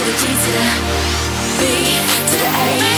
to the G to the B to the A.